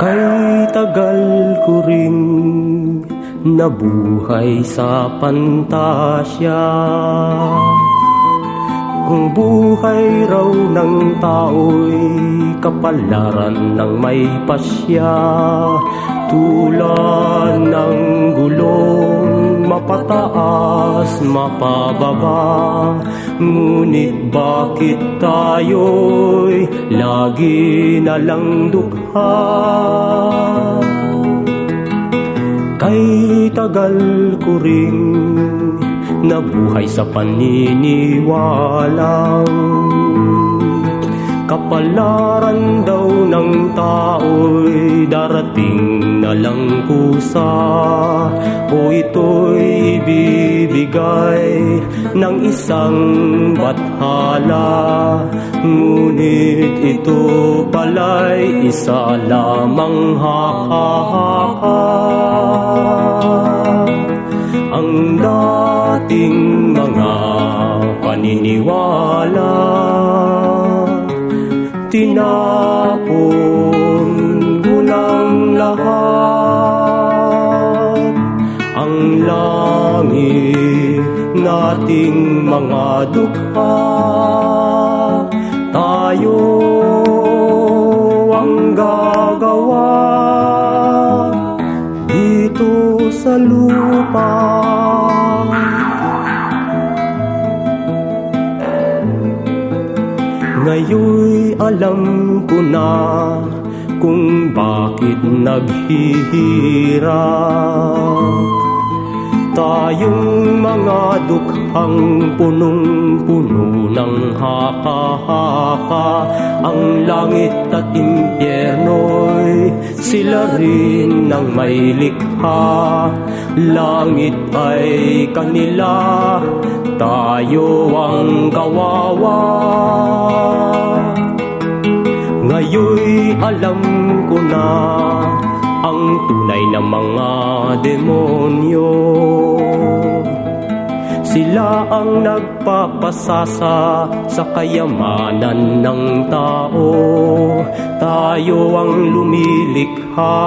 Kay tagal ko rin nabuhay sa pantasya. Kung buhay raw ng tao'y kapalaran ng may pasya Tulad ng gulong mapataas, mapababa. Ngunit bakit tayo'y lagi na lang dukha? Kay tagal ko rin nabuhay sa paniniwalang Kapalaran daw ng tao'y darating na lang kusa bibigay ng isang bathala. Ngunit ito pala'y isa lamang haka-haka Ang dating mga paniniwala tinapon ko ng lahat. Ang langit nating mga dukha. Tayo ang gagawa. Dito sa lupa. Ngayon'y alam ko na kung bakit naghihirap Tayong mga dukhang punong-puno ng haka-haka Ang langit at impyerno'y sila rin ang may likha. Langit ay kanila, tayo ang kawawa. Ngayon'y alam ko na ang tunay na mga demonyo Sila ang nagpapasasa sa kayamanan ng tao. Tayo ang lumilikha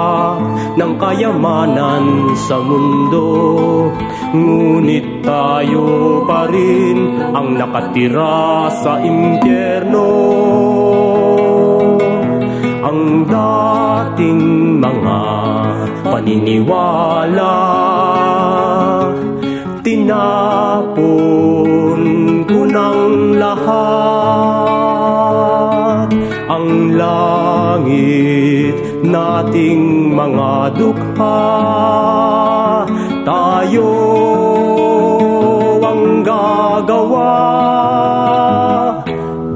ng kayamanan sa mundo. Ngunit tayo pa rin ang nakatira sa impyerno. Ang dating mga paniniwala Tinapon ko ng lahat Ang langit nating mga dukha. Tayo ang gagawa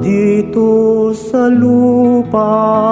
dito sa lupa